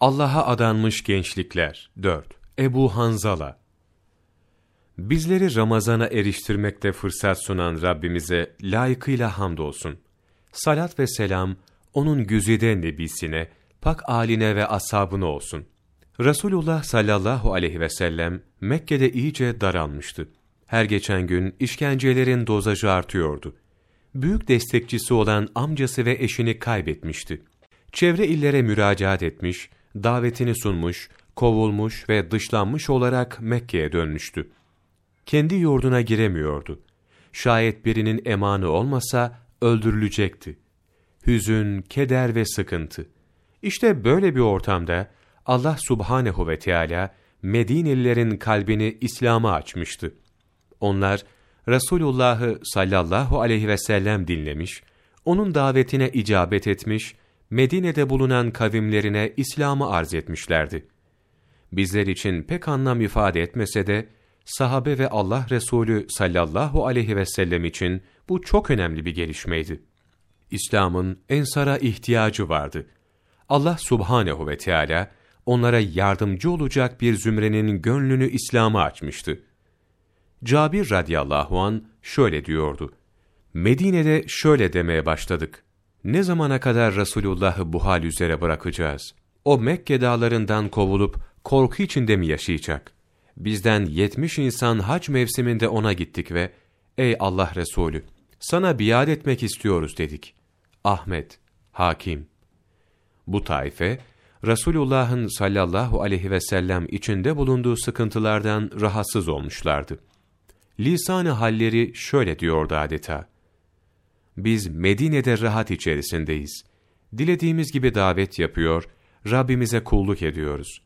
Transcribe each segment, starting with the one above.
Allah'a adanmış gençlikler 4. Ebu Hanzala Bizleri Ramazan'a eriştirmekte fırsat sunan Rabbimize layıkıyla hamdolsun. Salat ve selam, onun güzide nebisine, pak aline ve ashabına olsun. Resulullah sallallahu aleyhi ve sellem Mekke'de iyice daralmıştı. Her geçen gün işkencelerin dozajı artıyordu. Büyük destekçisi olan amcası ve eşini kaybetmişti. Çevre illere müracaat etmiş, davetini sunmuş, kovulmuş ve dışlanmış olarak Mekke'ye dönmüştü. Kendi yurduna giremiyordu. Şayet birinin emanı olmasa öldürülecekti. Hüzün, keder ve sıkıntı. İşte böyle bir ortamda Allah subhanehu ve Teala Medinelilerin kalbini İslam'a açmıştı. Onlar Resulullah'ı sallallahu aleyhi ve sellem dinlemiş, onun davetine icabet etmiş, Medine'de bulunan kavimlerine İslam'ı arz etmişlerdi. Bizler için pek anlam ifade etmese de, sahabe ve Allah Resulü sallallahu aleyhi ve sellem için bu çok önemli bir gelişmeydi. İslam'ın ensara ihtiyacı vardı. Allah subhanehu ve Teala onlara yardımcı olacak bir zümrenin gönlünü İslam'a açmıştı. Cabir radıyallahu an şöyle diyordu. Medine'de şöyle demeye başladık. Ne zamana kadar Resulullah'ı bu hal üzere bırakacağız? O Mekke dağlarından kovulup korku içinde mi yaşayacak? Bizden yetmiş insan hac mevsiminde ona gittik ve ''Ey Allah Resulü, sana biat etmek istiyoruz.'' dedik. Ahmet, Hakim. Bu taife, Resulullah'ın sallallahu aleyhi ve sellem içinde bulunduğu sıkıntılardan rahatsız olmuşlardı. Lisan-ı halleri şöyle diyordu adeta. Biz Medine'de rahat içerisindeyiz. Dilediğimiz gibi davet yapıyor, Rabbimize kulluk ediyoruz.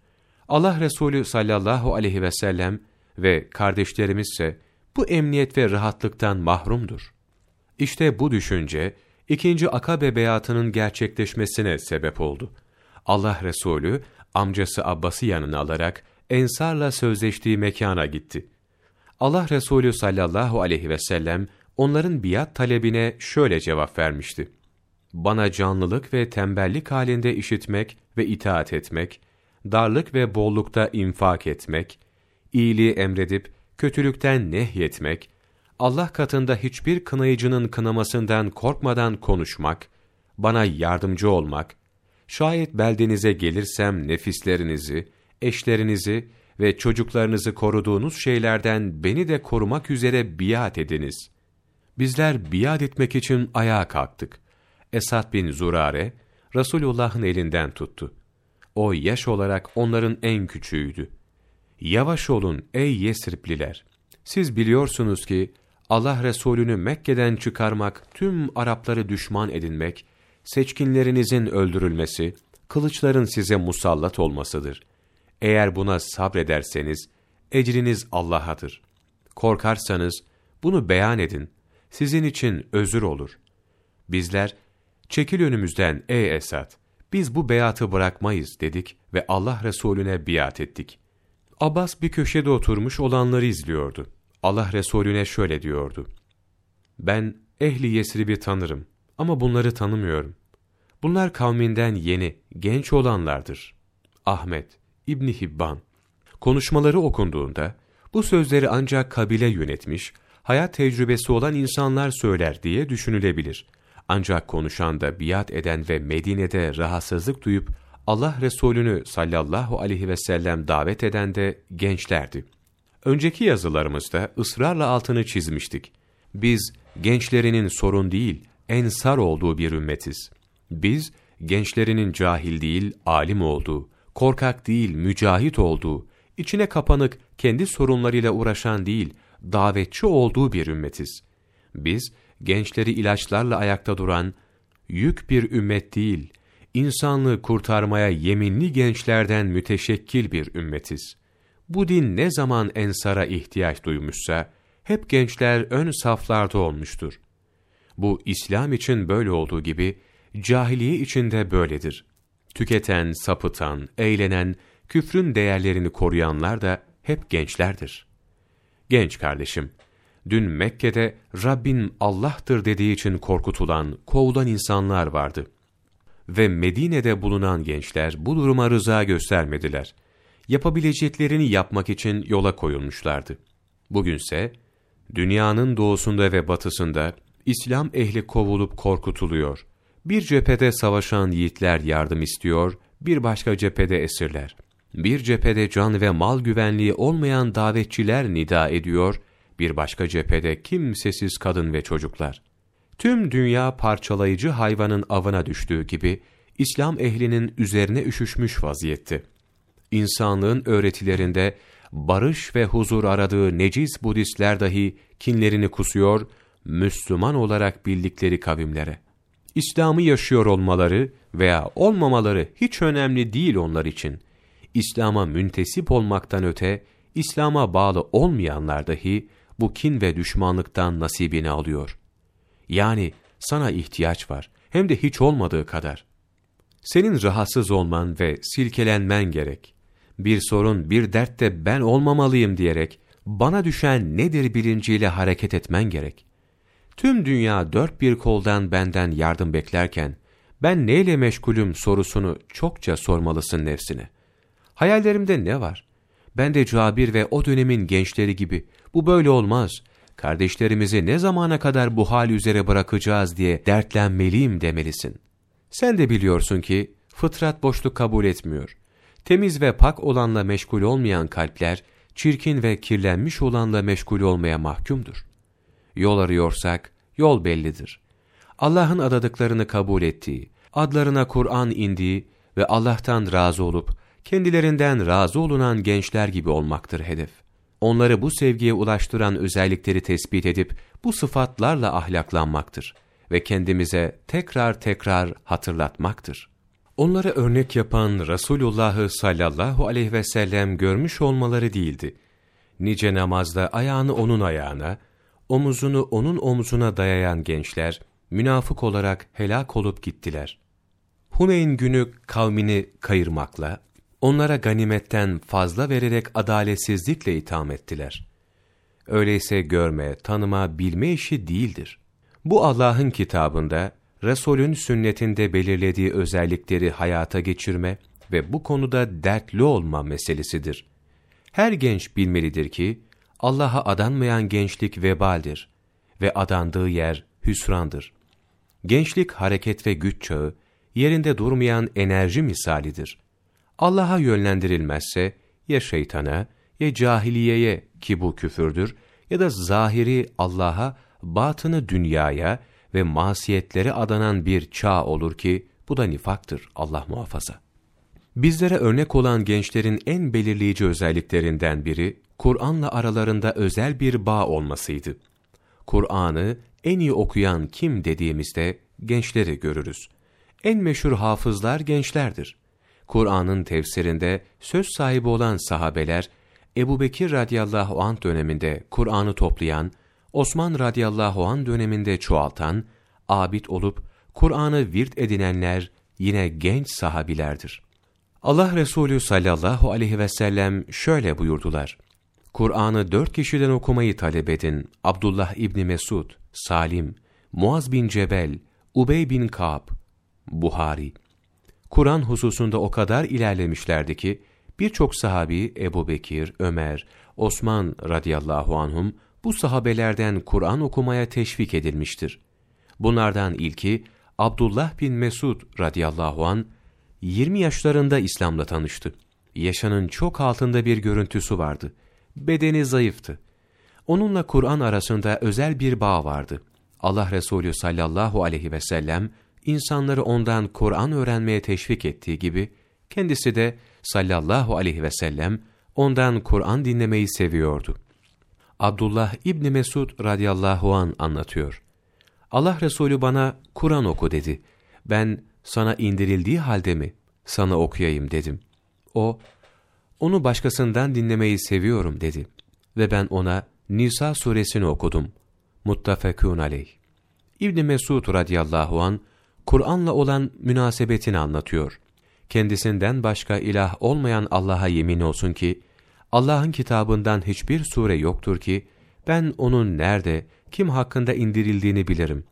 Allah Resulü sallallahu aleyhi ve sellem ve kardeşlerimizse bu emniyet ve rahatlıktan mahrumdur. İşte bu düşünce, ikinci akabe beyatının gerçekleşmesine sebep oldu. Allah Resulü, amcası Abbas'ı yanına alarak, Ensar'la sözleştiği mekana gitti. Allah Resulü sallallahu aleyhi ve sellem, onların biat talebine şöyle cevap vermişti. Bana canlılık ve tembellik halinde işitmek ve itaat etmek, darlık ve bollukta infak etmek, iyiliği emredip kötülükten nehyetmek, Allah katında hiçbir kınayıcının kınamasından korkmadan konuşmak, bana yardımcı olmak, şayet beldenize gelirsem nefislerinizi, eşlerinizi ve çocuklarınızı koruduğunuz şeylerden beni de korumak üzere biat ediniz. Bizler biat etmek için ayağa kalktık. Esad bin Zurare, Resulullah'ın elinden tuttu. O yaş olarak onların en küçüğüydü. Yavaş olun ey Yesripliler. Siz biliyorsunuz ki Allah Resulü'nü Mekke'den çıkarmak, tüm Arapları düşman edinmek, seçkinlerinizin öldürülmesi, kılıçların size musallat olmasıdır. Eğer buna sabrederseniz, ecriniz Allah'adır. Korkarsanız, bunu beyan edin, sizin için özür olur. Bizler, çekil önümüzden ey Esad, biz bu beyatı bırakmayız dedik ve Allah Resulüne biat ettik. Abbas bir köşede oturmuş olanları izliyordu. Allah Resulüne şöyle diyordu. Ben ehli Yesrib'i tanırım ama bunları tanımıyorum. Bunlar kavminden yeni, genç olanlardır. Ahmet, İbni Hibban. Konuşmaları okunduğunda, bu sözleri ancak kabile yönetmiş, hayat tecrübesi olan insanlar söyler diye düşünülebilir. Ancak konuşan da biat eden ve Medine'de rahatsızlık duyup Allah Resulü'nü sallallahu aleyhi ve sellem davet eden de gençlerdi. Önceki yazılarımızda ısrarla altını çizmiştik. Biz gençlerinin sorun değil, ensar olduğu bir ümmetiz. Biz gençlerinin cahil değil, alim olduğu, korkak değil, mücahit olduğu, içine kapanık, kendi sorunlarıyla uğraşan değil, davetçi olduğu bir ümmetiz. Biz gençleri ilaçlarla ayakta duran, yük bir ümmet değil, insanlığı kurtarmaya yeminli gençlerden müteşekkil bir ümmetiz. Bu din ne zaman ensara ihtiyaç duymuşsa, hep gençler ön saflarda olmuştur. Bu İslam için böyle olduğu gibi, cahiliye için de böyledir. Tüketen, sapıtan, eğlenen, küfrün değerlerini koruyanlar da hep gençlerdir. Genç kardeşim, dün Mekke'de Rabbin Allah'tır dediği için korkutulan, kovulan insanlar vardı. ve Medine'de bulunan gençler bu duruma rıza göstermediler. Yapabileceklerini yapmak için yola koyulmuşlardı. Bugünse dünyanın doğusunda ve batısında İslam ehli kovulup korkutuluyor. Bir cephede savaşan yiğitler yardım istiyor, bir başka cephede esirler. Bir cephede can ve mal güvenliği olmayan davetçiler nida ediyor, bir başka cephede kimsesiz kadın ve çocuklar. Tüm dünya parçalayıcı hayvanın avına düştüğü gibi, İslam ehlinin üzerine üşüşmüş vaziyette. İnsanlığın öğretilerinde barış ve huzur aradığı necis Budistler dahi kinlerini kusuyor, Müslüman olarak bildikleri kavimlere. İslam'ı yaşıyor olmaları veya olmamaları hiç önemli değil onlar için. İslam'a müntesip olmaktan öte, İslam'a bağlı olmayanlar dahi bu kin ve düşmanlıktan nasibini alıyor. Yani sana ihtiyaç var, hem de hiç olmadığı kadar. Senin rahatsız olman ve silkelenmen gerek. Bir sorun, bir dert de ben olmamalıyım diyerek, bana düşen nedir bilinciyle hareket etmen gerek. Tüm dünya dört bir koldan benden yardım beklerken, ben neyle meşgulüm sorusunu çokça sormalısın nefsine. Hayallerimde ne var? Ben de Cabir ve o dönemin gençleri gibi, bu böyle olmaz, kardeşlerimizi ne zamana kadar bu hal üzere bırakacağız diye dertlenmeliyim demelisin. Sen de biliyorsun ki, fıtrat boşluk kabul etmiyor. Temiz ve pak olanla meşgul olmayan kalpler, çirkin ve kirlenmiş olanla meşgul olmaya mahkumdur. Yol arıyorsak, yol bellidir. Allah'ın adadıklarını kabul ettiği, adlarına Kur'an indiği ve Allah'tan razı olup, kendilerinden razı olunan gençler gibi olmaktır hedef. Onları bu sevgiye ulaştıran özellikleri tespit edip, bu sıfatlarla ahlaklanmaktır ve kendimize tekrar tekrar hatırlatmaktır. Onlara örnek yapan Resulullah'ı sallallahu aleyhi ve sellem görmüş olmaları değildi. Nice namazda ayağını onun ayağına, omuzunu onun omzuna dayayan gençler, münafık olarak helak olup gittiler. Huneyn günü kavmini kayırmakla, onlara ganimetten fazla vererek adaletsizlikle itham ettiler. Öyleyse görme, tanıma, bilme işi değildir. Bu Allah'ın kitabında, Resulün sünnetinde belirlediği özellikleri hayata geçirme ve bu konuda dertli olma meselesidir. Her genç bilmelidir ki, Allah'a adanmayan gençlik vebaldir ve adandığı yer hüsrandır. Gençlik hareket ve güç çağı, yerinde durmayan enerji misalidir. Allah'a yönlendirilmezse ya şeytana ya cahiliyeye ki bu küfürdür ya da zahiri Allah'a, batını dünyaya ve masiyetlere adanan bir çağ olur ki bu da nifaktır Allah muhafaza. Bizlere örnek olan gençlerin en belirleyici özelliklerinden biri Kur'an'la aralarında özel bir bağ olmasıydı. Kur'an'ı en iyi okuyan kim dediğimizde gençleri görürüz. En meşhur hafızlar gençlerdir. Kur'an'ın tefsirinde söz sahibi olan sahabeler, Ebu Bekir radıyallahu anh döneminde Kur'an'ı toplayan, Osman radıyallahu anh döneminde çoğaltan, abid olup Kur'an'ı virt edinenler yine genç sahabilerdir. Allah Resulü sallallahu aleyhi ve sellem şöyle buyurdular. Kur'an'ı dört kişiden okumayı talep edin. Abdullah İbni Mesud, Salim, Muaz bin Cebel, Ubey bin Ka'b, Buhari. Kur'an hususunda o kadar ilerlemişlerdi ki, birçok sahabi Ebu Bekir, Ömer, Osman radıyallahu anhum bu sahabelerden Kur'an okumaya teşvik edilmiştir. Bunlardan ilki Abdullah bin Mesud radıyallahu an 20 yaşlarında İslam'la tanıştı. Yaşanın çok altında bir görüntüsü vardı. Bedeni zayıftı. Onunla Kur'an arasında özel bir bağ vardı. Allah Resulü sallallahu aleyhi ve sellem insanları ondan Kur'an öğrenmeye teşvik ettiği gibi kendisi de sallallahu aleyhi ve sellem ondan Kur'an dinlemeyi seviyordu. Abdullah İbni Mesud radıyallahu an anlatıyor. Allah Resulü bana Kur'an oku dedi. Ben sana indirildiği halde mi sana okuyayım dedim. O, onu başkasından dinlemeyi seviyorum dedi. Ve ben ona Nisa suresini okudum. Muttafekun aleyh. İbn Mesud radıyallahu an Kur'an'la olan münasebetini anlatıyor. Kendisinden başka ilah olmayan Allah'a yemin olsun ki Allah'ın kitabından hiçbir sure yoktur ki, ben onun nerede, kim hakkında indirildiğini bilirim.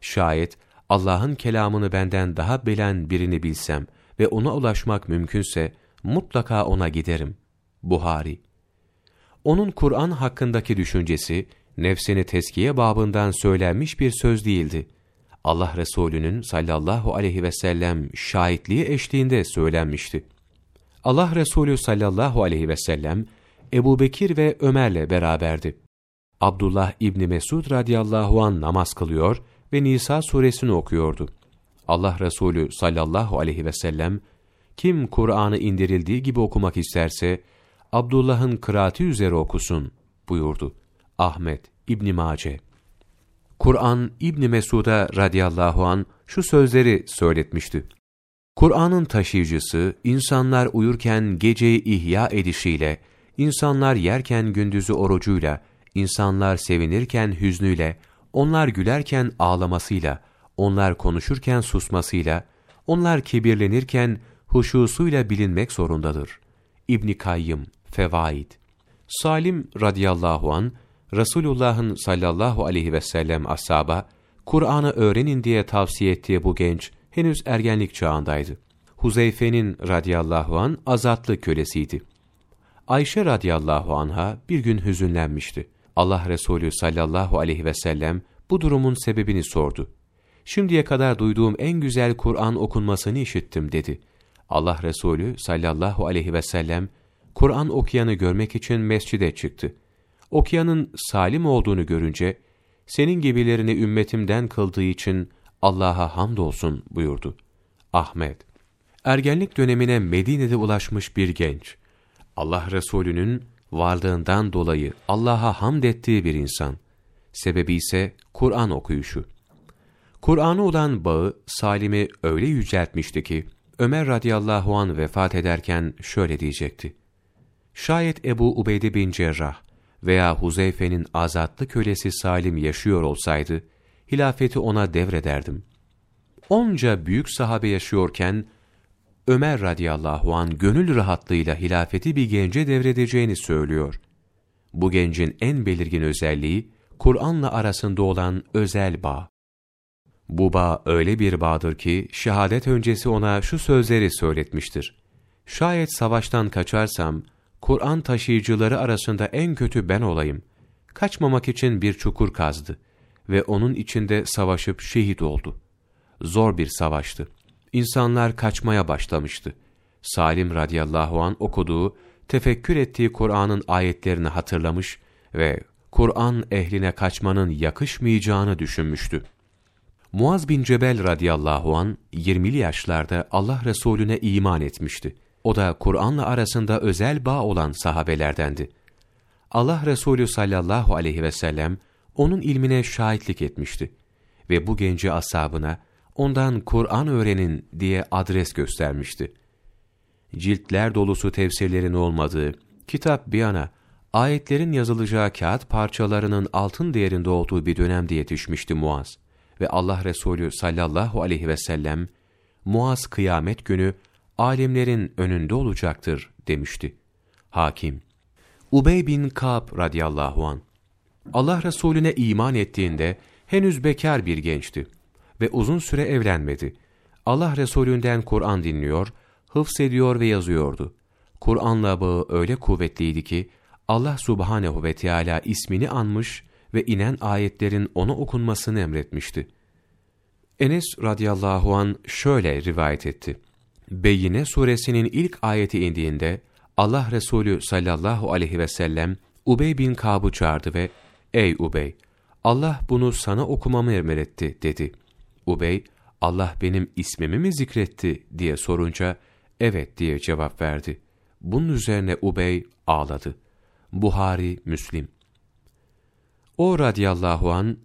Şayet Allah'ın kelamını benden daha bilen birini bilsem ve ona ulaşmak mümkünse, mutlaka ona giderim. Buhari Onun Kur'an hakkındaki düşüncesi, nefsini teskiye babından söylenmiş bir söz değildi. Allah Resulü'nün sallallahu aleyhi ve sellem şahitliği eşliğinde söylenmişti. Allah Resulü sallallahu aleyhi ve sellem, Ebu Bekir ve Ömer'le beraberdi. Abdullah İbni Mesud radıyallahu an namaz kılıyor ve Nisa suresini okuyordu. Allah Resulü sallallahu aleyhi ve sellem, kim Kur'an'ı indirildiği gibi okumak isterse, Abdullah'ın kıraati üzere okusun buyurdu. Ahmet İbn Mace. Kur'an İbn Mesud'a radıyallahu an şu sözleri söyletmişti. Kur'an'ın taşıyıcısı insanlar uyurken geceyi ihya edişiyle, insanlar yerken gündüzü orucuyla, insanlar sevinirken hüznüyle, onlar gülerken ağlamasıyla, onlar konuşurken susmasıyla, onlar kibirlenirken huşusuyla bilinmek zorundadır. İbn Kayyım Fevaid Salim radıyallahu an Resulullah'ın sallallahu aleyhi ve sellem ashaba Kur'an'ı öğrenin diye tavsiye ettiği bu genç henüz ergenlik çağındaydı. Huzeyfe'nin radıyallahu an azatlı kölesiydi. Ayşe radıyallahu anha bir gün hüzünlenmişti. Allah Resulü sallallahu aleyhi ve sellem bu durumun sebebini sordu. Şimdiye kadar duyduğum en güzel Kur'an okunmasını işittim dedi. Allah Resulü sallallahu aleyhi ve sellem Kur'an okuyanı görmek için mescide çıktı. Okuyanın salim olduğunu görünce, senin gibilerini ümmetimden kıldığı için Allah'a hamdolsun buyurdu. Ahmet Ergenlik dönemine Medine'de ulaşmış bir genç. Allah Resulü'nün varlığından dolayı Allah'a hamd ettiği bir insan. Sebebi ise Kur'an okuyuşu. Kur'an'a olan bağı Salim'i öyle yüceltmişti ki, Ömer radıyallahu an vefat ederken şöyle diyecekti. Şayet Ebu Ubeyde bin Cerrah veya Huzeyfe'nin azatlı kölesi Salim yaşıyor olsaydı, hilafeti ona devrederdim. Onca büyük sahabe yaşıyorken, Ömer radıyallahu an gönül rahatlığıyla hilafeti bir gence devredeceğini söylüyor. Bu gencin en belirgin özelliği, Kur'an'la arasında olan özel bağ. Bu bağ öyle bir bağdır ki, şehadet öncesi ona şu sözleri söyletmiştir. Şayet savaştan kaçarsam, Kur'an taşıyıcıları arasında en kötü ben olayım. Kaçmamak için bir çukur kazdı ve onun içinde savaşıp şehit oldu. Zor bir savaştı. İnsanlar kaçmaya başlamıştı. Salim radıyallahu an okuduğu, tefekkür ettiği Kur'an'ın ayetlerini hatırlamış ve Kur'an ehline kaçmanın yakışmayacağını düşünmüştü. Muaz bin Cebel radıyallahu an 20'li yaşlarda Allah Resulüne iman etmişti. O da Kur'an'la arasında özel bağ olan sahabelerdendi. Allah Resulü sallallahu aleyhi ve sellem onun ilmine şahitlik etmişti ve bu genci ashabına ondan Kur'an öğrenin diye adres göstermişti. Ciltler dolusu tefsirlerin olmadığı, kitap bir yana, ayetlerin yazılacağı kağıt parçalarının altın değerinde olduğu bir dönemde yetişmişti Muaz. Ve Allah Resulü sallallahu aleyhi ve sellem, Muaz kıyamet günü alemlerin önünde olacaktır demişti. Hakim Ubey bin Ka'b radıyallahu an Allah Resulüne iman ettiğinde henüz bekar bir gençti ve uzun süre evlenmedi. Allah Resulünden Kur'an dinliyor, hıfz ediyor ve yazıyordu. Kur'an'la bağı öyle kuvvetliydi ki Allah subhanehu ve Teala ismini anmış ve inen ayetlerin ona okunmasını emretmişti. Enes radıyallahu an şöyle rivayet etti. Beyyine suresinin ilk ayeti indiğinde Allah Resulü sallallahu aleyhi ve sellem Ubey bin Kab'ı çağırdı ve ''Ey Ubey, Allah bunu sana okumamı emretti.'' dedi. Ubey, Allah benim ismimi mi zikretti diye sorunca, evet diye cevap verdi. Bunun üzerine Ubey ağladı. Buhari, Müslim. O radiyallahu an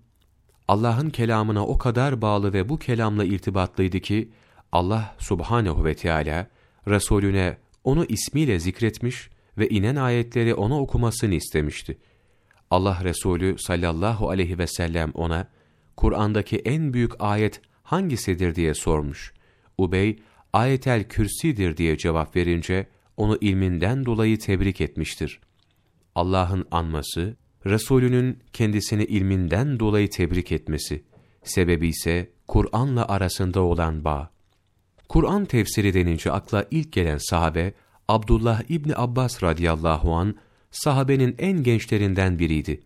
Allah'ın kelamına o kadar bağlı ve bu kelamla irtibatlıydı ki, Allah subhanehu ve Teala Resulüne onu ismiyle zikretmiş ve inen ayetleri ona okumasını istemişti. Allah Resulü sallallahu aleyhi ve sellem ona, Kur'an'daki en büyük ayet hangisidir diye sormuş. Ubey, ayetel kürsidir diye cevap verince, onu ilminden dolayı tebrik etmiştir. Allah'ın anması, Resulünün kendisini ilminden dolayı tebrik etmesi, sebebi ise Kur'an'la arasında olan bağ. Kur'an tefsiri denince akla ilk gelen sahabe, Abdullah İbni Abbas radıyallahu an sahabenin en gençlerinden biriydi.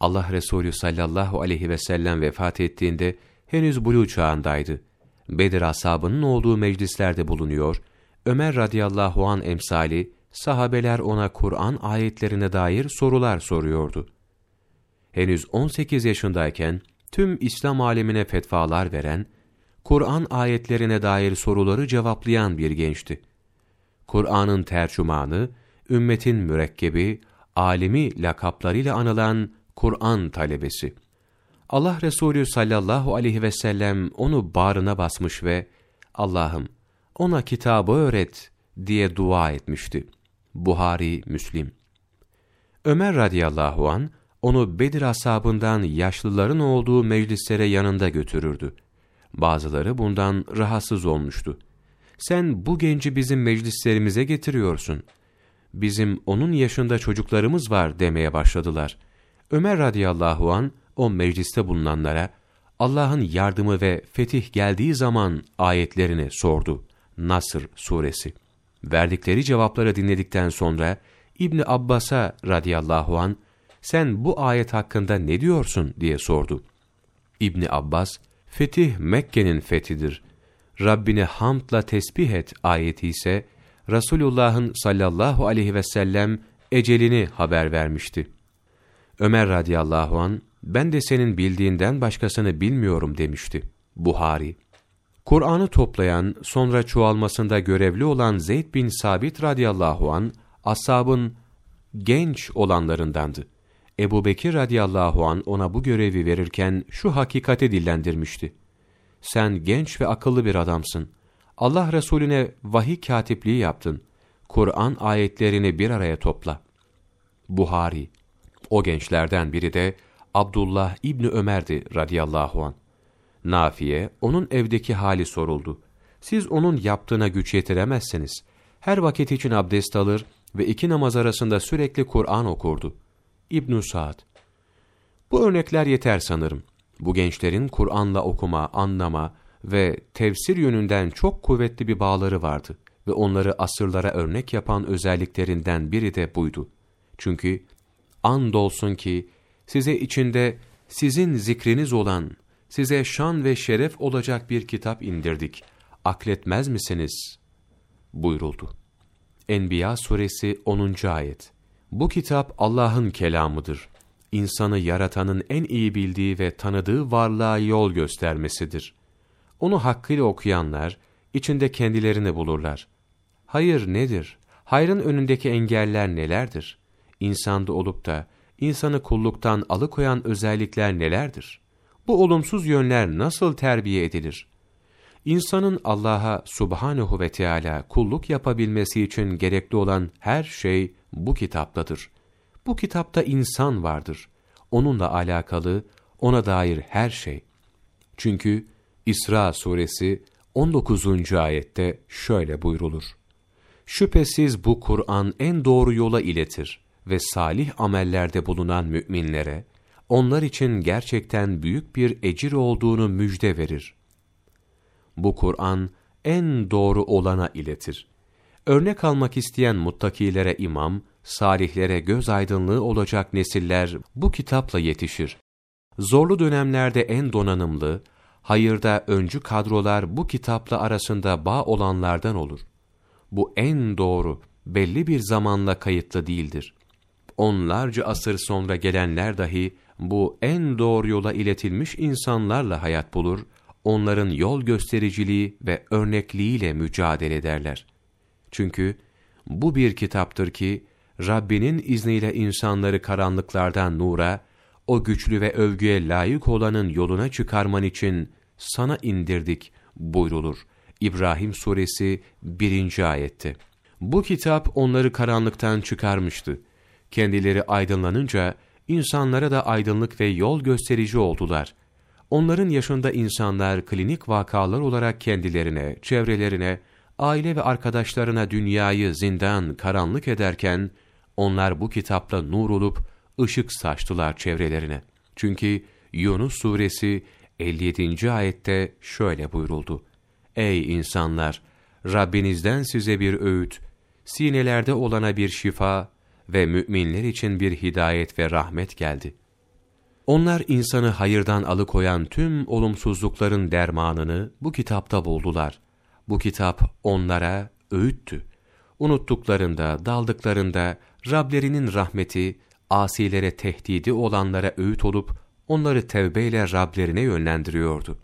Allah Resulü sallallahu aleyhi ve sellem vefat ettiğinde henüz buluğ çağındaydı. Bedir ashabının olduğu meclislerde bulunuyor, Ömer radıyallahu an emsali, sahabeler ona Kur'an ayetlerine dair sorular soruyordu. Henüz 18 yaşındayken tüm İslam alemine fetvalar veren, Kur'an ayetlerine dair soruları cevaplayan bir gençti. Kur'an'ın tercümanı, ümmetin mürekkebi, alimi lakaplarıyla anılan Kur'an talebesi. Allah Resulü sallallahu aleyhi ve sellem onu bağrına basmış ve Allah'ım ona kitabı öğret diye dua etmişti. Buhari, Müslim. Ömer radıyallahu an onu Bedir ashabından yaşlıların olduğu meclislere yanında götürürdü. Bazıları bundan rahatsız olmuştu. Sen bu genci bizim meclislerimize getiriyorsun. Bizim onun yaşında çocuklarımız var demeye başladılar. Ömer radıyallahu an o mecliste bulunanlara Allah'ın yardımı ve fetih geldiği zaman ayetlerini sordu. Nasr suresi. Verdikleri cevapları dinledikten sonra İbni Abbas'a radıyallahu an sen bu ayet hakkında ne diyorsun diye sordu. İbni Abbas, fetih Mekke'nin fethidir. Rabbini hamdla tesbih et ayeti ise Resulullah'ın sallallahu aleyhi ve sellem ecelini haber vermişti. Ömer radıyallahu an ben de senin bildiğinden başkasını bilmiyorum demişti. Buhari Kur'an'ı toplayan, sonra çoğalmasında görevli olan Zeyd bin Sabit radıyallahu an ashabın genç olanlarındandı. Ebu Bekir radıyallahu an ona bu görevi verirken şu hakikati dillendirmişti. Sen genç ve akıllı bir adamsın. Allah Resulüne vahiy katipliği yaptın. Kur'an ayetlerini bir araya topla. Buhari O gençlerden biri de Abdullah İbni Ömer'di radıyallahu an. Nafiye, onun evdeki hali soruldu. Siz onun yaptığına güç yetiremezsiniz. Her vakit için abdest alır ve iki namaz arasında sürekli Kur'an okurdu. İbn Sa'd Bu örnekler yeter sanırım. Bu gençlerin Kur'an'la okuma, anlama ve tefsir yönünden çok kuvvetli bir bağları vardı ve onları asırlara örnek yapan özelliklerinden biri de buydu. Çünkü andolsun ki size içinde sizin zikriniz olan, size şan ve şeref olacak bir kitap indirdik. Akletmez misiniz? buyuruldu. Enbiya suresi 10. ayet. Bu kitap Allah'ın kelamıdır. İnsanı yaratanın en iyi bildiği ve tanıdığı varlığa yol göstermesidir. Onu hakkıyla okuyanlar, içinde kendilerini bulurlar. Hayır nedir? Hayrın önündeki engeller nelerdir? İnsanda olup da, insanı kulluktan alıkoyan özellikler nelerdir? Bu olumsuz yönler nasıl terbiye edilir? İnsanın Allah'a subhanehu ve Teala kulluk yapabilmesi için gerekli olan her şey bu kitaptadır. Bu kitapta insan vardır. Onunla alakalı, ona dair her şey. Çünkü İsra suresi 19. ayette şöyle buyrulur. Şüphesiz bu Kur'an en doğru yola iletir ve salih amellerde bulunan müminlere, onlar için gerçekten büyük bir ecir olduğunu müjde verir. Bu Kur'an en doğru olana iletir. Örnek almak isteyen muttakilere imam, salihlere göz aydınlığı olacak nesiller bu kitapla yetişir. Zorlu dönemlerde en donanımlı, hayırda öncü kadrolar bu kitapla arasında bağ olanlardan olur. Bu en doğru, belli bir zamanla kayıtlı değildir. Onlarca asır sonra gelenler dahi bu en doğru yola iletilmiş insanlarla hayat bulur, onların yol göstericiliği ve örnekliğiyle mücadele ederler. Çünkü bu bir kitaptır ki, Rabbinin izniyle insanları karanlıklardan nura, o güçlü ve övgüye layık olanın yoluna çıkarman için sana indirdik buyrulur. İbrahim suresi 1. ayette. Bu kitap onları karanlıktan çıkarmıştı. Kendileri aydınlanınca, insanlara da aydınlık ve yol gösterici oldular. Onların yaşında insanlar klinik vakalar olarak kendilerine, çevrelerine, aile ve arkadaşlarına dünyayı zindan, karanlık ederken, onlar bu kitapla nur olup ışık saçtılar çevrelerine. Çünkü Yunus suresi 57. ayette şöyle buyuruldu. Ey insanlar! Rabbinizden size bir öğüt, sinelerde olana bir şifa ve müminler için bir hidayet ve rahmet geldi. Onlar insanı hayırdan alıkoyan tüm olumsuzlukların dermanını bu kitapta buldular. Bu kitap onlara öğüttü. Unuttuklarında, daldıklarında Rablerinin rahmeti, asilere tehdidi olanlara öğüt olup onları tevbeyle Rablerine yönlendiriyordu.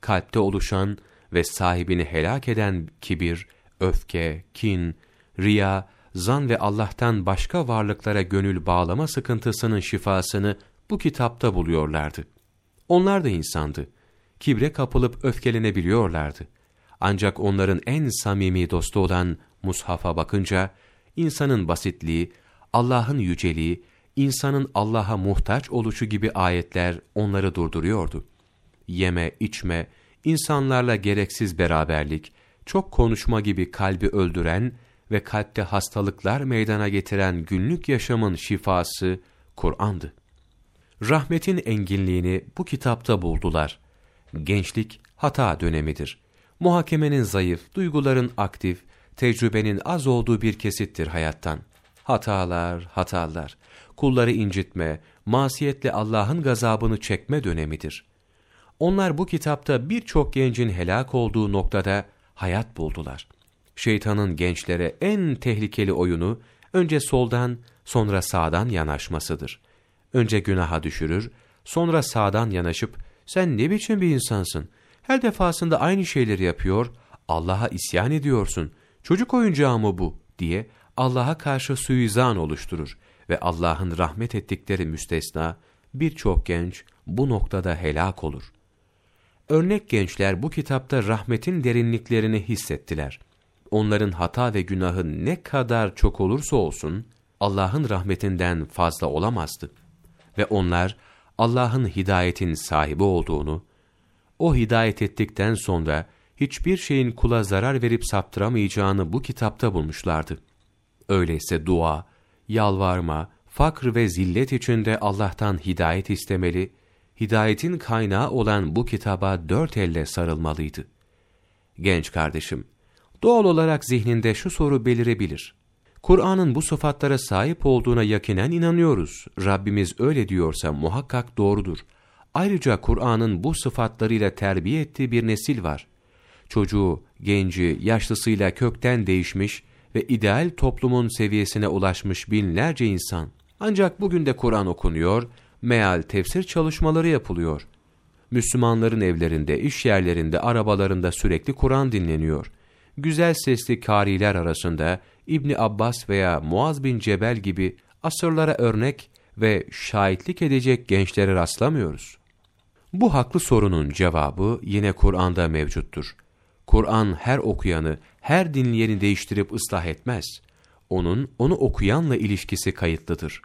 Kalpte oluşan ve sahibini helak eden kibir, öfke, kin, riya, zan ve Allah'tan başka varlıklara gönül bağlama sıkıntısının şifasını bu kitapta buluyorlardı. Onlar da insandı. Kibre kapılıp öfkelenebiliyorlardı. Ancak onların en samimi dostu olan Mushaf'a bakınca, insanın basitliği, Allah'ın yüceliği, insanın Allah'a muhtaç oluşu gibi ayetler onları durduruyordu. Yeme, içme, insanlarla gereksiz beraberlik, çok konuşma gibi kalbi öldüren ve kalpte hastalıklar meydana getiren günlük yaşamın şifası Kur'an'dı. Rahmetin enginliğini bu kitapta buldular. Gençlik hata dönemidir. Muhakemenin zayıf, duyguların aktif, tecrübenin az olduğu bir kesittir hayattan. Hatalar, hatalar, kulları incitme, masiyetle Allah'ın gazabını çekme dönemidir. Onlar bu kitapta birçok gencin helak olduğu noktada hayat buldular. Şeytanın gençlere en tehlikeli oyunu önce soldan sonra sağdan yanaşmasıdır. Önce günaha düşürür, sonra sağdan yanaşıp sen ne biçim bir insansın? Her defasında aynı şeyleri yapıyor, Allah'a isyan ediyorsun. Çocuk oyuncağı mı bu? diye Allah'a karşı suizan oluşturur ve Allah'ın rahmet ettikleri müstesna birçok genç bu noktada helak olur. Örnek gençler bu kitapta rahmetin derinliklerini hissettiler. Onların hata ve günahı ne kadar çok olursa olsun Allah'ın rahmetinden fazla olamazdı. Ve onlar Allah'ın hidayetin sahibi olduğunu, o hidayet ettikten sonra hiçbir şeyin kula zarar verip saptıramayacağını bu kitapta bulmuşlardı. Öyleyse dua, yalvarma, fakr ve zillet içinde Allah'tan hidayet istemeli, hidayetin kaynağı olan bu kitaba dört elle sarılmalıydı. Genç kardeşim, doğal olarak zihninde şu soru belirebilir. Kur'an'ın bu sıfatlara sahip olduğuna yakinen inanıyoruz. Rabbimiz öyle diyorsa muhakkak doğrudur. Ayrıca Kur'an'ın bu sıfatlarıyla terbiye ettiği bir nesil var. Çocuğu, genci, yaşlısıyla kökten değişmiş ve ideal toplumun seviyesine ulaşmış binlerce insan. Ancak bugün de Kur'an okunuyor, meal, tefsir çalışmaları yapılıyor. Müslümanların evlerinde, iş yerlerinde, arabalarında sürekli Kur'an dinleniyor. Güzel sesli kariler arasında İbni Abbas veya Muaz bin Cebel gibi asırlara örnek ve şahitlik edecek gençlere rastlamıyoruz. Bu haklı sorunun cevabı yine Kur'an'da mevcuttur. Kur'an her okuyanı, her dinleyeni değiştirip ıslah etmez. Onun, onu okuyanla ilişkisi kayıtlıdır.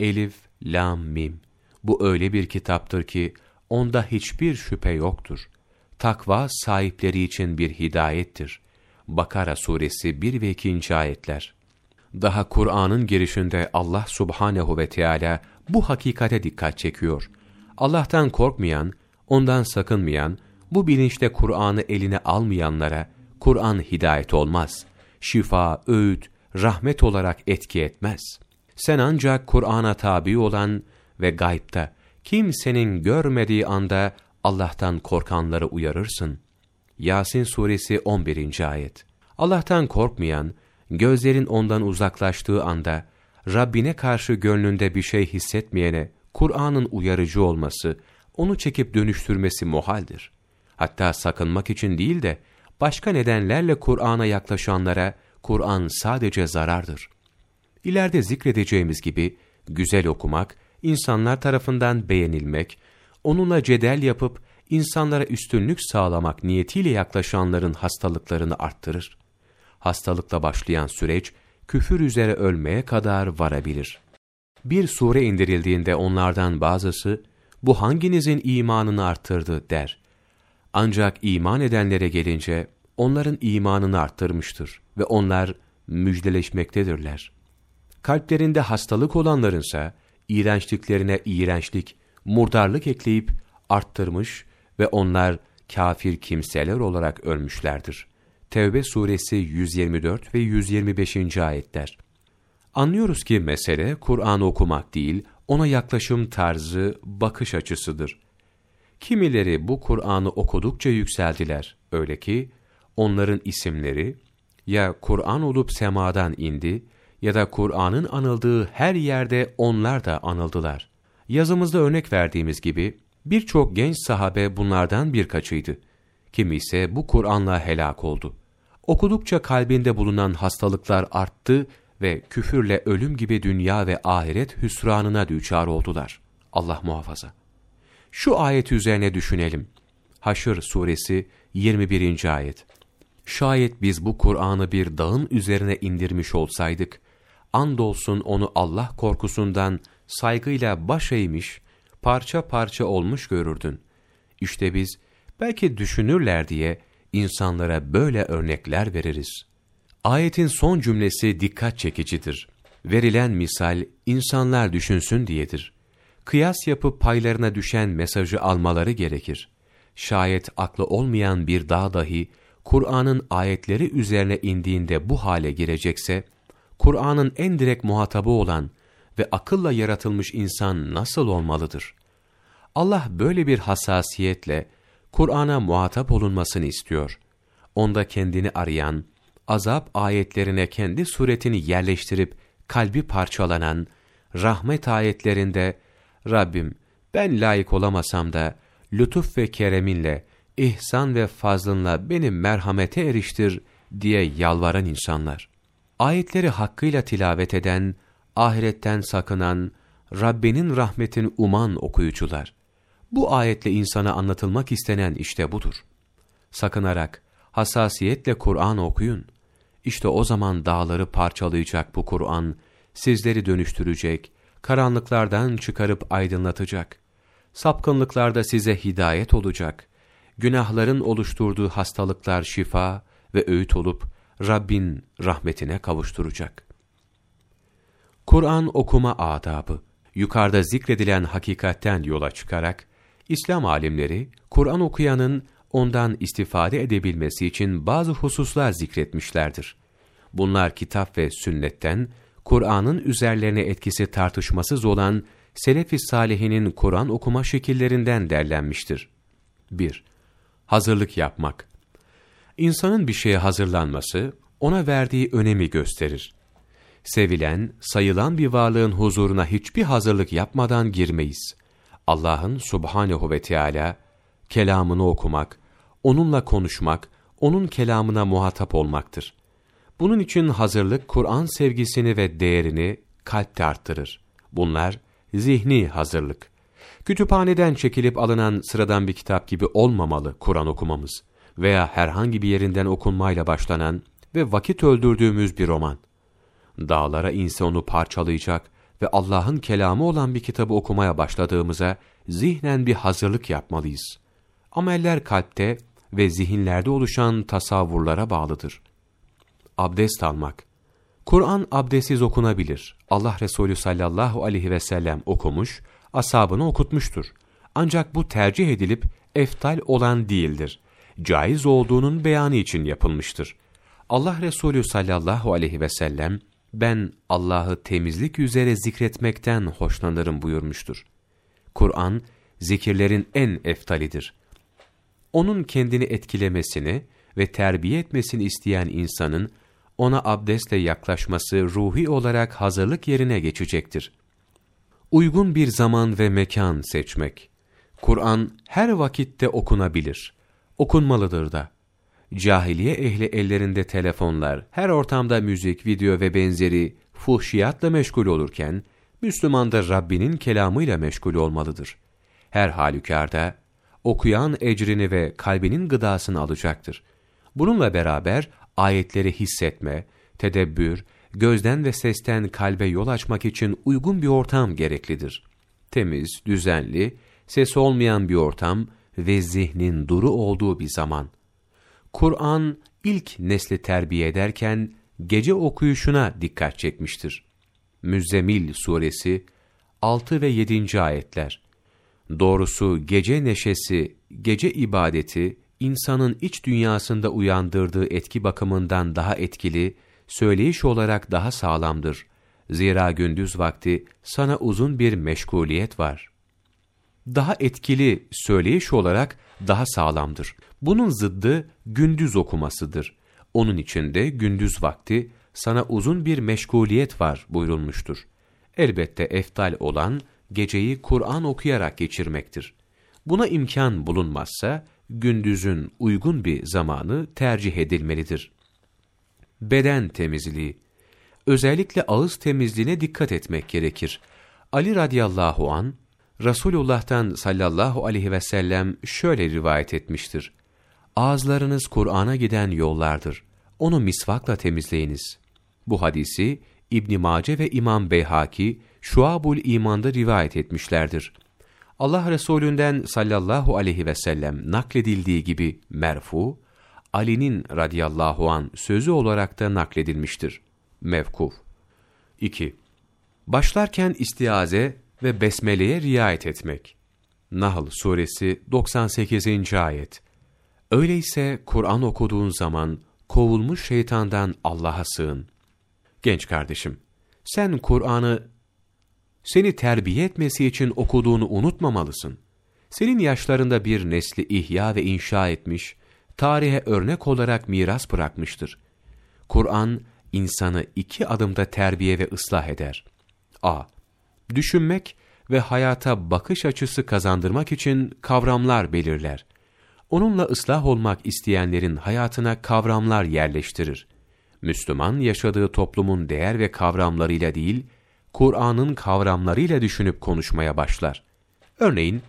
Elif, Lam, Mim. Bu öyle bir kitaptır ki, onda hiçbir şüphe yoktur. Takva sahipleri için bir hidayettir. Bakara suresi 1 ve 2. ayetler. Daha Kur'an'ın girişinde Allah subhanehu ve Teala bu hakikate dikkat çekiyor. Allah'tan korkmayan, ondan sakınmayan, bu bilinçte Kur'an'ı eline almayanlara Kur'an hidayet olmaz. Şifa, öğüt, rahmet olarak etki etmez. Sen ancak Kur'an'a tabi olan ve gaybta kimsenin görmediği anda Allah'tan korkanları uyarırsın. Yasin suresi 11. ayet. Allah'tan korkmayan, gözlerin ondan uzaklaştığı anda Rabbine karşı gönlünde bir şey hissetmeyene Kur'an'ın uyarıcı olması, onu çekip dönüştürmesi muhaldir. Hatta sakınmak için değil de başka nedenlerle Kur'an'a yaklaşanlara Kur'an sadece zarardır. İleride zikredeceğimiz gibi güzel okumak, insanlar tarafından beğenilmek, onunla cedel yapıp insanlara üstünlük sağlamak niyetiyle yaklaşanların hastalıklarını arttırır. Hastalıkla başlayan süreç, küfür üzere ölmeye kadar varabilir. Bir sure indirildiğinde onlardan bazısı, bu hanginizin imanını arttırdı der. Ancak iman edenlere gelince, onların imanını arttırmıştır ve onlar müjdeleşmektedirler. Kalplerinde hastalık olanlarınsa, iğrençliklerine iğrençlik, murdarlık ekleyip arttırmış ve onlar kafir kimseler olarak ölmüşlerdir. Tevbe suresi 124 ve 125. ayetler. Anlıyoruz ki mesele Kur'an okumak değil, ona yaklaşım tarzı, bakış açısıdır. Kimileri bu Kur'an'ı okudukça yükseldiler. Öyle ki onların isimleri ya Kur'an olup semadan indi ya da Kur'an'ın anıldığı her yerde onlar da anıldılar. Yazımızda örnek verdiğimiz gibi birçok genç sahabe bunlardan birkaçıydı. Kimi ise bu Kur'an'la helak oldu. Okudukça kalbinde bulunan hastalıklar arttı ve küfürle ölüm gibi dünya ve ahiret hüsranına düçar oldular. Allah muhafaza. Şu ayet üzerine düşünelim. Haşr suresi 21. ayet. Şayet biz bu Kur'an'ı bir dağın üzerine indirmiş olsaydık, andolsun onu Allah korkusundan saygıyla baş eğmiş, parça parça olmuş görürdün. İşte biz, belki düşünürler diye, insanlara böyle örnekler veririz. Ayetin son cümlesi dikkat çekicidir. Verilen misal, insanlar düşünsün diyedir. Kıyas yapıp paylarına düşen mesajı almaları gerekir. Şayet aklı olmayan bir dağ dahi, Kur'an'ın ayetleri üzerine indiğinde bu hale girecekse, Kur'an'ın en direkt muhatabı olan ve akılla yaratılmış insan nasıl olmalıdır? Allah böyle bir hassasiyetle Kur'an'a muhatap olunmasını istiyor. Onda kendini arayan, azap ayetlerine kendi suretini yerleştirip kalbi parçalanan, rahmet ayetlerinde Rabbim ben layık olamasam da lütuf ve kereminle, ihsan ve fazlınla beni merhamete eriştir diye yalvaran insanlar. Ayetleri hakkıyla tilavet eden, ahiretten sakınan, Rabbinin rahmetin uman okuyucular. Bu ayetle insana anlatılmak istenen işte budur. Sakınarak, hassasiyetle Kur'an okuyun. İşte o zaman dağları parçalayacak bu Kur'an, sizleri dönüştürecek, karanlıklardan çıkarıp aydınlatacak. Sapkınlıklarda size hidayet olacak. Günahların oluşturduğu hastalıklar şifa ve öğüt olup Rabbin rahmetine kavuşturacak. Kur'an okuma adabı, yukarıda zikredilen hakikatten yola çıkarak, İslam alimleri, Kur'an okuyanın ondan istifade edebilmesi için bazı hususlar zikretmişlerdir. Bunlar kitap ve sünnetten, Kur'an'ın üzerlerine etkisi tartışmasız olan Selefi Salihinin Kur'an okuma şekillerinden derlenmiştir. 1. Hazırlık yapmak. İnsanın bir şeye hazırlanması, ona verdiği önemi gösterir. Sevilen, sayılan bir varlığın huzuruna hiçbir hazırlık yapmadan girmeyiz. Allah'ın subhanehu ve Teala kelamını okumak, onunla konuşmak, onun kelamına muhatap olmaktır. Bunun için hazırlık Kur'an sevgisini ve değerini kalpte arttırır. Bunlar zihni hazırlık. Kütüphaneden çekilip alınan sıradan bir kitap gibi olmamalı Kur'an okumamız veya herhangi bir yerinden okunmayla başlanan ve vakit öldürdüğümüz bir roman. Dağlara inse onu parçalayacak ve Allah'ın kelamı olan bir kitabı okumaya başladığımıza zihnen bir hazırlık yapmalıyız. Ameller kalpte ve zihinlerde oluşan tasavvurlara bağlıdır. Abdest almak Kur'an abdestsiz okunabilir. Allah Resulü sallallahu aleyhi ve sellem okumuş, asabını okutmuştur. Ancak bu tercih edilip eftal olan değildir. Caiz olduğunun beyanı için yapılmıştır. Allah Resulü sallallahu aleyhi ve sellem, ben Allah'ı temizlik üzere zikretmekten hoşlanırım buyurmuştur. Kur'an, zikirlerin en eftalidir. Onun kendini etkilemesini ve terbiye etmesini isteyen insanın, ona abdestle yaklaşması ruhi olarak hazırlık yerine geçecektir. Uygun bir zaman ve mekan seçmek. Kur'an her vakitte okunabilir. Okunmalıdır da. Cahiliye ehli ellerinde telefonlar, her ortamda müzik, video ve benzeri fuhşiyatla meşgul olurken, Müslüman da Rabbinin kelamıyla meşgul olmalıdır. Her halükarda, okuyan ecrini ve kalbinin gıdasını alacaktır. Bununla beraber ayetleri hissetme, tedebbür, gözden ve sesten kalbe yol açmak için uygun bir ortam gereklidir. Temiz, düzenli, ses olmayan bir ortam ve zihnin duru olduğu bir zaman. Kur'an ilk nesli terbiye ederken gece okuyuşuna dikkat çekmiştir. Müzzemil suresi 6 ve 7. ayetler. Doğrusu gece neşesi, gece ibadeti, insanın iç dünyasında uyandırdığı etki bakımından daha etkili, söyleyiş olarak daha sağlamdır. Zira gündüz vakti sana uzun bir meşguliyet var. Daha etkili söyleyiş olarak daha sağlamdır. Bunun zıddı gündüz okumasıdır. Onun için de gündüz vakti sana uzun bir meşguliyet var buyurulmuştur. Elbette eftal olan geceyi Kur'an okuyarak geçirmektir. Buna imkan bulunmazsa gündüzün uygun bir zamanı tercih edilmelidir. Beden temizliği Özellikle ağız temizliğine dikkat etmek gerekir. Ali radıyallahu an Resulullah'tan sallallahu aleyhi ve sellem şöyle rivayet etmiştir. Ağızlarınız Kur'an'a giden yollardır. Onu misvakla temizleyiniz. Bu hadisi İbn Mace ve İmam Beyhaki Şuabul İman'da rivayet etmişlerdir. Allah Resulü'nden sallallahu aleyhi ve sellem nakledildiği gibi merfu, Ali'nin radıyallahu an sözü olarak da nakledilmiştir. Mevkuf 2. Başlarken istiaze ve besmeleye riayet etmek. Nahl suresi 98. ayet. Öyleyse Kur'an okuduğun zaman kovulmuş şeytandan Allah'a sığın. Genç kardeşim, sen Kur'an'ı seni terbiye etmesi için okuduğunu unutmamalısın. Senin yaşlarında bir nesli ihya ve inşa etmiş, tarihe örnek olarak miras bırakmıştır. Kur'an, insanı iki adımda terbiye ve ıslah eder. A. Düşünmek ve hayata bakış açısı kazandırmak için kavramlar belirler. Onunla ıslah olmak isteyenlerin hayatına kavramlar yerleştirir. Müslüman yaşadığı toplumun değer ve kavramlarıyla değil, Kur'an'ın kavramlarıyla düşünüp konuşmaya başlar. Örneğin,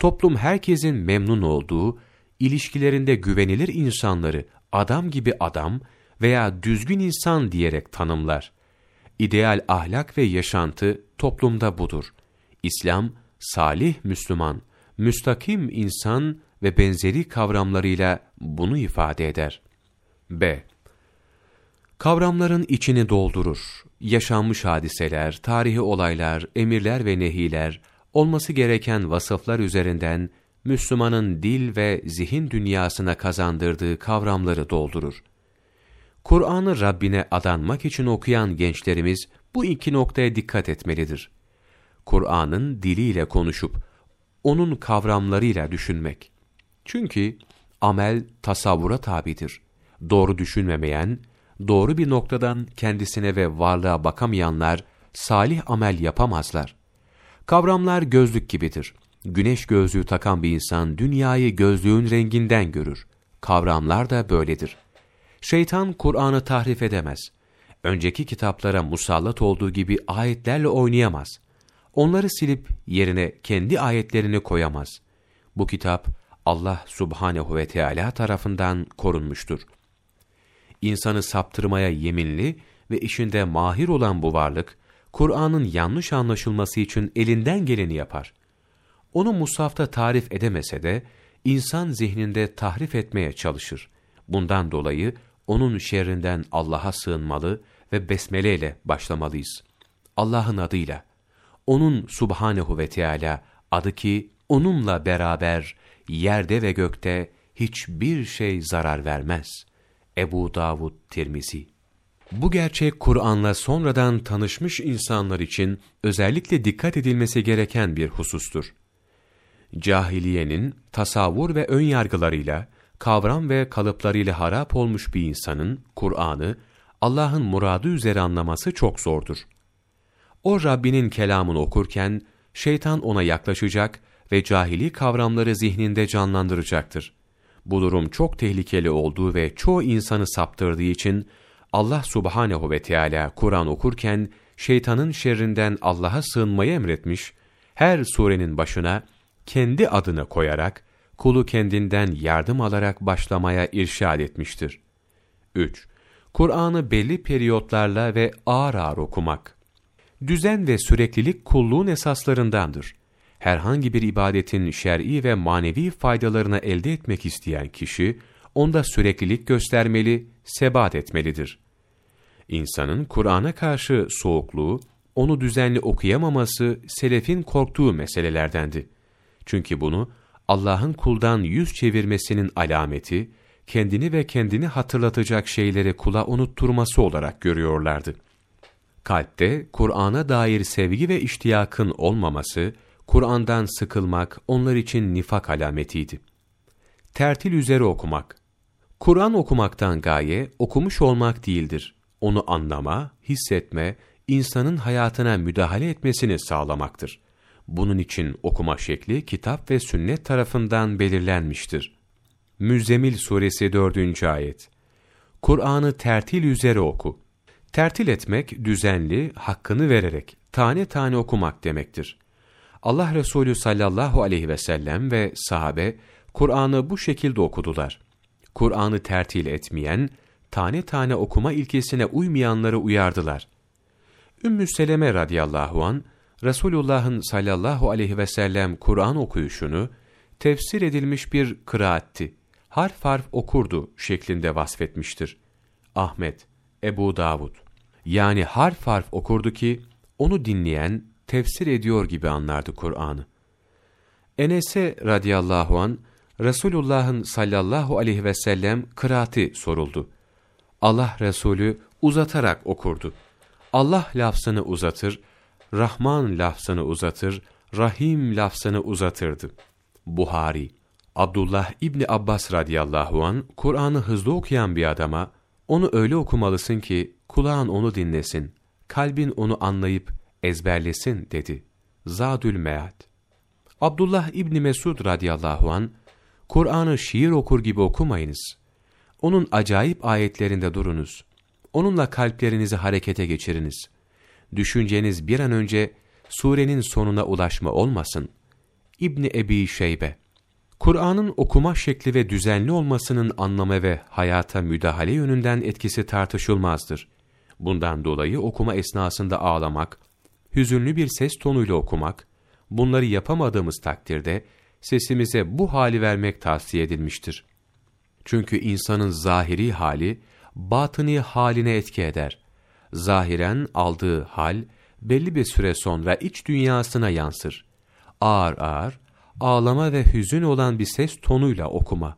toplum herkesin memnun olduğu, ilişkilerinde güvenilir insanları adam gibi adam veya düzgün insan diyerek tanımlar. İdeal ahlak ve yaşantı toplumda budur. İslam, salih Müslüman, müstakim insan ve benzeri kavramlarıyla bunu ifade eder. B. Kavramların içini doldurur. Yaşanmış hadiseler, tarihi olaylar, emirler ve nehiler, olması gereken vasıflar üzerinden Müslümanın dil ve zihin dünyasına kazandırdığı kavramları doldurur. Kur'an'ı Rabbine adanmak için okuyan gençlerimiz bu iki noktaya dikkat etmelidir. Kur'an'ın diliyle konuşup, onun kavramlarıyla düşünmek. Çünkü amel tasavvura tabidir. Doğru düşünmemeyen, doğru bir noktadan kendisine ve varlığa bakamayanlar, salih amel yapamazlar. Kavramlar gözlük gibidir. Güneş gözlüğü takan bir insan dünyayı gözlüğün renginden görür. Kavramlar da böyledir. Şeytan Kur'an'ı tahrif edemez. Önceki kitaplara musallat olduğu gibi ayetlerle oynayamaz. Onları silip yerine kendi ayetlerini koyamaz. Bu kitap Allah subhanehu ve Teala tarafından korunmuştur. İnsanı saptırmaya yeminli ve işinde mahir olan bu varlık, Kur'an'ın yanlış anlaşılması için elinden geleni yapar. Onu musafta tarif edemese de, insan zihninde tahrif etmeye çalışır. Bundan dolayı onun şerrinden Allah'a sığınmalı ve besmele ile başlamalıyız. Allah'ın adıyla. Onun subhanehu ve Teala adı ki onunla beraber yerde ve gökte hiçbir şey zarar vermez. Ebu Davud Tirmizi Bu gerçek Kur'an'la sonradan tanışmış insanlar için özellikle dikkat edilmesi gereken bir husustur. Cahiliyenin tasavvur ve ön yargılarıyla kavram ve kalıplarıyla harap olmuş bir insanın Kur'an'ı Allah'ın muradı üzere anlaması çok zordur. O Rabbinin kelamını okurken şeytan ona yaklaşacak ve cahili kavramları zihninde canlandıracaktır. Bu durum çok tehlikeli olduğu ve çoğu insanı saptırdığı için Allah subhanehu ve Teala Kur'an okurken şeytanın şerrinden Allah'a sığınmayı emretmiş, her surenin başına kendi adını koyarak kulu kendinden yardım alarak başlamaya irşad etmiştir. 3. Kur'an'ı belli periyotlarla ve ağır ağır okumak. Düzen ve süreklilik kulluğun esaslarındandır. Herhangi bir ibadetin şer'i ve manevi faydalarını elde etmek isteyen kişi, onda süreklilik göstermeli, sebat etmelidir. İnsanın Kur'an'a karşı soğukluğu, onu düzenli okuyamaması selefin korktuğu meselelerdendi. Çünkü bunu Allah'ın kuldan yüz çevirmesinin alameti, kendini ve kendini hatırlatacak şeyleri kula unutturması olarak görüyorlardı. Kalpte Kur'an'a dair sevgi ve iştiyakın olmaması, Kur'an'dan sıkılmak onlar için nifak alametiydi. Tertil üzere okumak Kur'an okumaktan gaye, okumuş olmak değildir. Onu anlama, hissetme, insanın hayatına müdahale etmesini sağlamaktır. Bunun için okuma şekli kitap ve sünnet tarafından belirlenmiştir. Müzzemil suresi 4. ayet Kur'an'ı tertil üzere oku. Tertil etmek, düzenli, hakkını vererek, tane tane okumak demektir. Allah Resulü sallallahu aleyhi ve sellem ve sahabe, Kur'an'ı bu şekilde okudular. Kur'an'ı tertil etmeyen, tane tane okuma ilkesine uymayanları uyardılar. Ümmü Seleme radıyallahu an Resulullah'ın sallallahu aleyhi ve sellem Kur'an okuyuşunu tefsir edilmiş bir kıraatti. Harf harf okurdu şeklinde vasfetmiştir. Ahmet, Ebu Davud. Yani harf harf okurdu ki onu dinleyen tefsir ediyor gibi anlardı Kur'an'ı. Enes'e radıyallahu an Resulullah'ın sallallahu aleyhi ve sellem kıraati soruldu. Allah Resulü uzatarak okurdu. Allah lafzını uzatır, Rahman lafzını uzatır, Rahim lafzını uzatırdı. Buhari, Abdullah İbni Abbas radıyallahu an Kur'an'ı hızlı okuyan bir adama, onu öyle okumalısın ki kulağın onu dinlesin, kalbin onu anlayıp ezberlesin dedi. Zadül Mead. Abdullah İbni Mesud radıyallahu an Kur'an'ı şiir okur gibi okumayınız. Onun acayip ayetlerinde durunuz. Onunla kalplerinizi harekete geçiriniz. Düşünceniz bir an önce surenin sonuna ulaşma olmasın. İbni Ebi Şeybe Kur'an'ın okuma şekli ve düzenli olmasının anlama ve hayata müdahale yönünden etkisi tartışılmazdır. Bundan dolayı okuma esnasında ağlamak, hüzünlü bir ses tonuyla okumak, bunları yapamadığımız takdirde sesimize bu hali vermek tavsiye edilmiştir. Çünkü insanın zahiri hali, batıni haline etki eder. Zahiren aldığı hal, belli bir süre sonra iç dünyasına yansır. Ağır ağır, ağlama ve hüzün olan bir ses tonuyla okuma.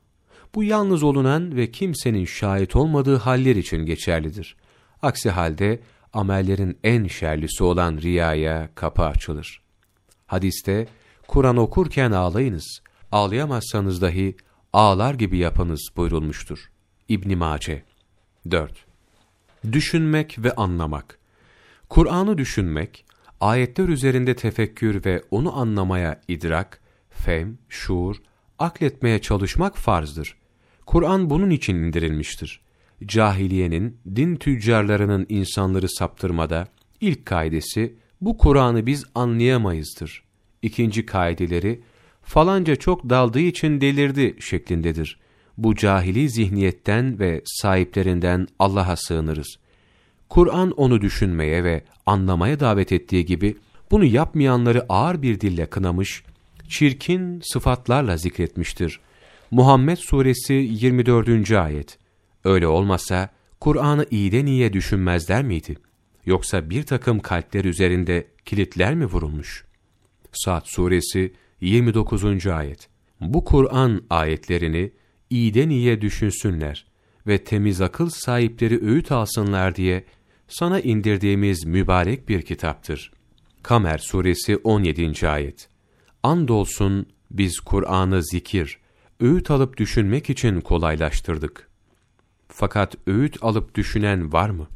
Bu yalnız olunan ve kimsenin şahit olmadığı haller için geçerlidir. Aksi halde amellerin en şerlisi olan riyaya kapı açılır. Hadiste, Kur'an okurken ağlayınız, ağlayamazsanız dahi ağlar gibi yapınız buyurulmuştur. İbn Mace 4. Düşünmek ve anlamak. Kur'an'ı düşünmek, ayetler üzerinde tefekkür ve onu anlamaya idrak, fem, şuur, akletmeye çalışmak farzdır. Kur'an bunun için indirilmiştir. Cahiliyenin, din tüccarlarının insanları saptırmada ilk kaidesi bu Kur'an'ı biz anlayamayızdır. İkinci kaideleri falanca çok daldığı için delirdi şeklindedir. Bu cahili zihniyetten ve sahiplerinden Allah'a sığınırız. Kur'an onu düşünmeye ve anlamaya davet ettiği gibi bunu yapmayanları ağır bir dille kınamış, çirkin sıfatlarla zikretmiştir. Muhammed Suresi 24. ayet. Öyle olmasa Kur'an'ı iyiden iyiye düşünmezler miydi? Yoksa bir takım kalpler üzerinde kilitler mi vurulmuş? Sad Suresi 29. ayet. Bu Kur'an ayetlerini iyiden iyiye düşünsünler ve temiz akıl sahipleri öğüt alsınlar diye sana indirdiğimiz mübarek bir kitaptır. Kamer Suresi 17. ayet. Andolsun biz Kur'an'ı zikir, öğüt alıp düşünmek için kolaylaştırdık. Fakat öğüt alıp düşünen var mı?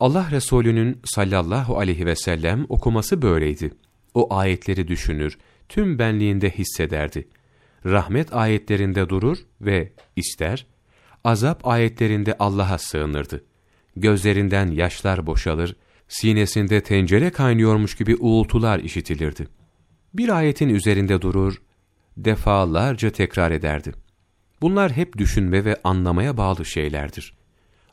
Allah Resulü'nün sallallahu aleyhi ve sellem okuması böyleydi. O ayetleri düşünür, tüm benliğinde hissederdi. Rahmet ayetlerinde durur ve ister, azap ayetlerinde Allah'a sığınırdı. Gözlerinden yaşlar boşalır, sinesinde tencere kaynıyormuş gibi uğultular işitilirdi. Bir ayetin üzerinde durur, defalarca tekrar ederdi. Bunlar hep düşünme ve anlamaya bağlı şeylerdir.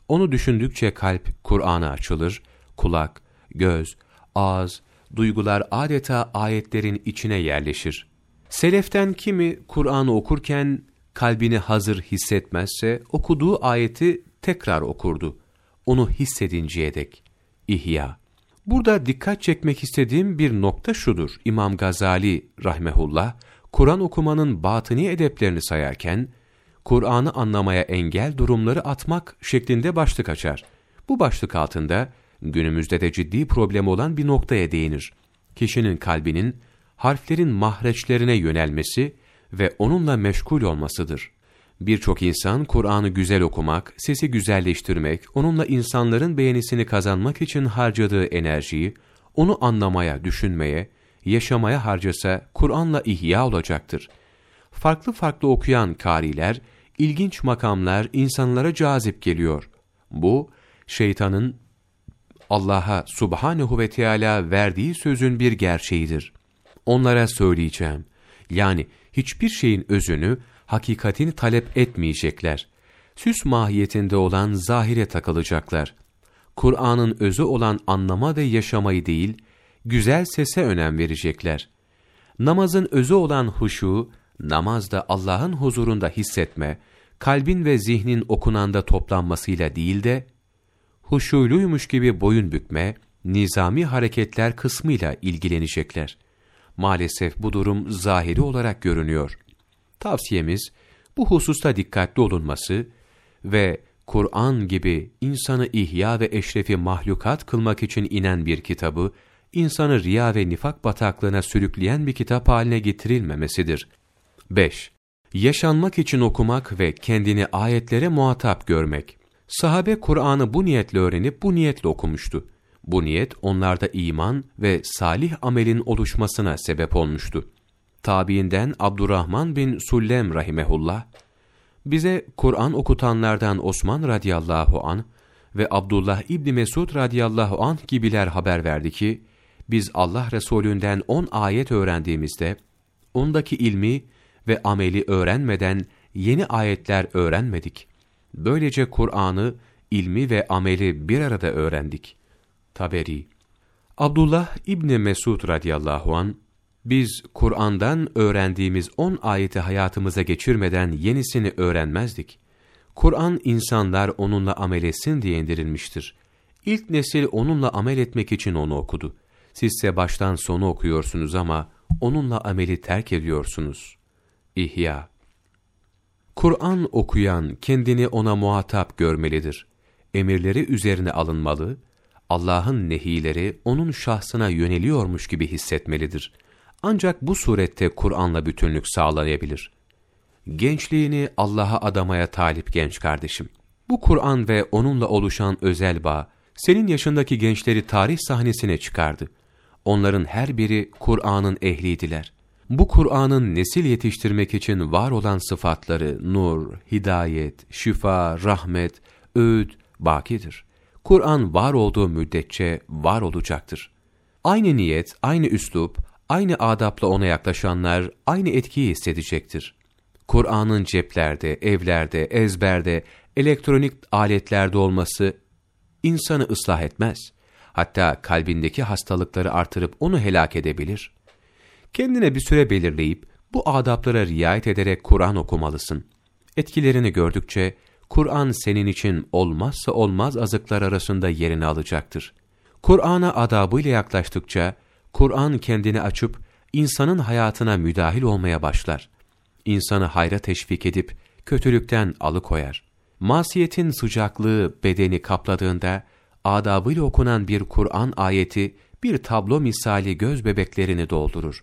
Onu düşündükçe kalp Kur'an'a açılır, kulak, göz, ağız, duygular adeta ayetlerin içine yerleşir. Seleften kimi Kur'an'ı okurken kalbini hazır hissetmezse okuduğu ayeti tekrar okurdu. Onu hissedinceye dek. İhya. Burada dikkat çekmek istediğim bir nokta şudur. İmam Gazali rahmehullah Kur'an okumanın batıni edeplerini sayarken, Kur'an'ı anlamaya engel durumları atmak şeklinde başlık açar. Bu başlık altında günümüzde de ciddi problem olan bir noktaya değinir. Kişinin kalbinin harflerin mahreçlerine yönelmesi ve onunla meşgul olmasıdır. Birçok insan Kur'an'ı güzel okumak, sesi güzelleştirmek, onunla insanların beğenisini kazanmak için harcadığı enerjiyi, onu anlamaya, düşünmeye, yaşamaya harcasa Kur'an'la ihya olacaktır. Farklı farklı okuyan kariler, ilginç makamlar insanlara cazip geliyor. Bu, şeytanın Allah'a subhanehu ve Teala verdiği sözün bir gerçeğidir. Onlara söyleyeceğim. Yani hiçbir şeyin özünü, hakikatini talep etmeyecekler. Süs mahiyetinde olan zahire takılacaklar. Kur'an'ın özü olan anlama ve yaşamayı değil, güzel sese önem verecekler. Namazın özü olan huşu, namazda Allah'ın huzurunda hissetme, kalbin ve zihnin okunanda toplanmasıyla değil de, huşuyluymuş gibi boyun bükme, nizami hareketler kısmıyla ilgilenecekler. Maalesef bu durum zahiri olarak görünüyor. Tavsiyemiz, bu hususta dikkatli olunması ve Kur'an gibi insanı ihya ve eşrefi mahlukat kılmak için inen bir kitabı, insanı riya ve nifak bataklığına sürükleyen bir kitap haline getirilmemesidir. 5. Yaşanmak için okumak ve kendini ayetlere muhatap görmek. Sahabe Kur'an'ı bu niyetle öğrenip bu niyetle okumuştu. Bu niyet onlarda iman ve salih amelin oluşmasına sebep olmuştu. Tabiinden Abdurrahman bin Sullem rahimehullah, bize Kur'an okutanlardan Osman radıyallahu an ve Abdullah İbni Mesud radıyallahu an gibiler haber verdi ki, biz Allah Resulünden on ayet öğrendiğimizde, ondaki ilmi ve ameli öğrenmeden yeni ayetler öğrenmedik. Böylece Kur'an'ı, ilmi ve ameli bir arada öğrendik. Taberi Abdullah İbni Mesud radıyallahu an biz Kur'an'dan öğrendiğimiz on ayeti hayatımıza geçirmeden yenisini öğrenmezdik. Kur'an insanlar onunla amel etsin diye indirilmiştir. İlk nesil onunla amel etmek için onu okudu. Sizse baştan sonu okuyorsunuz ama onunla ameli terk ediyorsunuz. İhya Kur'an okuyan kendini ona muhatap görmelidir. Emirleri üzerine alınmalı, Allah'ın nehileri onun şahsına yöneliyormuş gibi hissetmelidir. Ancak bu surette Kur'an'la bütünlük sağlayabilir. Gençliğini Allah'a adamaya talip genç kardeşim. Bu Kur'an ve onunla oluşan özel bağ, senin yaşındaki gençleri tarih sahnesine çıkardı. Onların her biri Kur'an'ın ehliydiler. Bu Kur'an'ın nesil yetiştirmek için var olan sıfatları, nur, hidayet, şifa, rahmet, öğüt, bakidir. Kur'an var olduğu müddetçe var olacaktır. Aynı niyet, aynı üslup, aynı adapla ona yaklaşanlar aynı etkiyi hissedecektir. Kur'an'ın ceplerde, evlerde, ezberde, elektronik aletlerde olması insanı ıslah etmez. Hatta kalbindeki hastalıkları artırıp onu helak edebilir. Kendine bir süre belirleyip bu adaplara riayet ederek Kur'an okumalısın. Etkilerini gördükçe Kur'an senin için olmazsa olmaz azıklar arasında yerini alacaktır. Kur'an'a adabıyla yaklaştıkça, Kur'an kendini açıp, insanın hayatına müdahil olmaya başlar. İnsanı hayra teşvik edip, kötülükten alıkoyar. Masiyetin sıcaklığı bedeni kapladığında, adabıyla okunan bir Kur'an ayeti, bir tablo misali göz bebeklerini doldurur.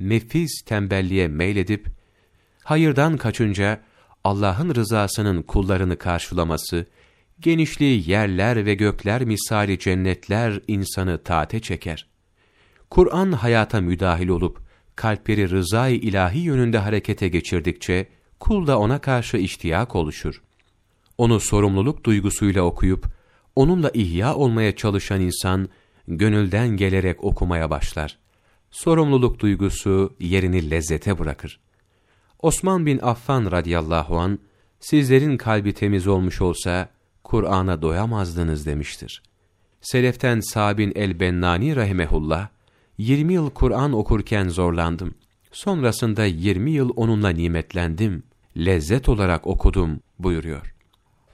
Nefis tembelliğe meyledip, hayırdan kaçınca, Allah'ın rızasının kullarını karşılaması, genişliği yerler ve gökler misali cennetler insanı taate çeker. Kur'an hayata müdahil olup, kalpleri rızayı ilahi yönünde harekete geçirdikçe, kulda ona karşı iştiyak oluşur. Onu sorumluluk duygusuyla okuyup, onunla ihya olmaya çalışan insan, gönülden gelerek okumaya başlar. Sorumluluk duygusu yerini lezzete bırakır. Osman bin Affan radıyallahu an sizlerin kalbi temiz olmuş olsa Kur'an'a doyamazdınız demiştir. Seleften Sabin el-Bennani rahimehullah 20 yıl Kur'an okurken zorlandım. Sonrasında 20 yıl onunla nimetlendim. Lezzet olarak okudum buyuruyor.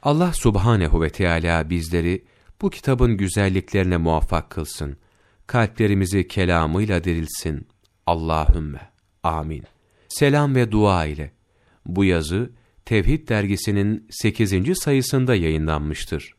Allah subhanehu ve Teala bizleri bu kitabın güzelliklerine muvaffak kılsın. Kalplerimizi kelamıyla dirilsin. Allahümme. Amin. selam ve dua ile. Bu yazı Tevhid dergisinin 8. sayısında yayınlanmıştır.